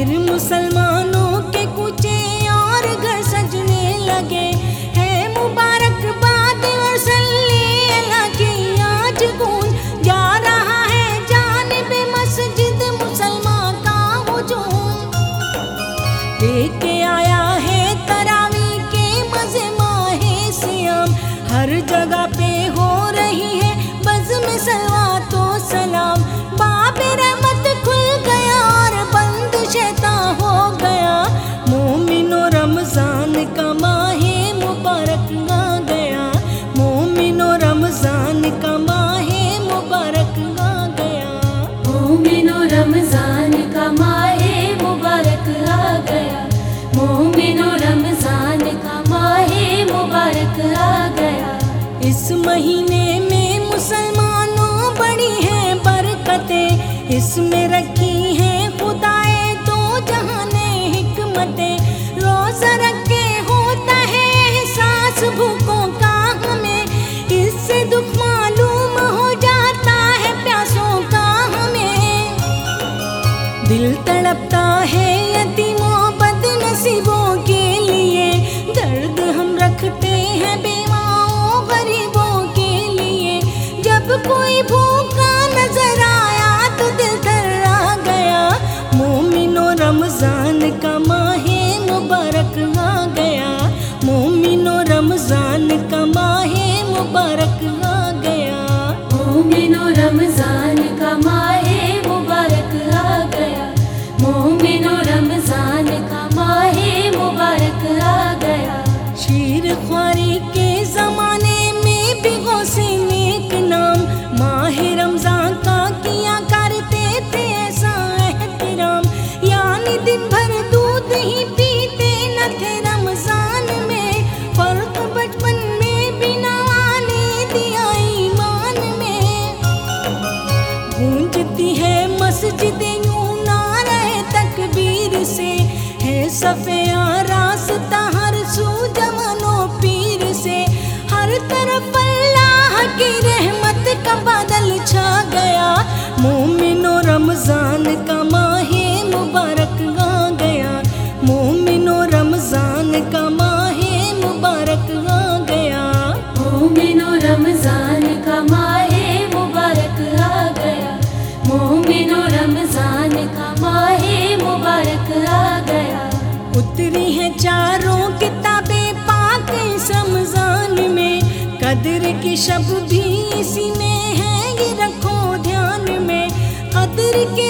پھر مسلمانوں مومن و رمضان کا ماہ مبارک آ گیا۔ اس مہینے میں مسلمانوں بڑی ہیں برکتیں۔ اس میں رکھی ہیں خدائے تو جہاں حکمتیں۔ روز روزہ minuto. چاروں کتابیں پاک سمزان میں۔ قدر کی شب بھی اسی میں ہے یہ رکھو دھیان میں۔ قدر کے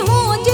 ہوں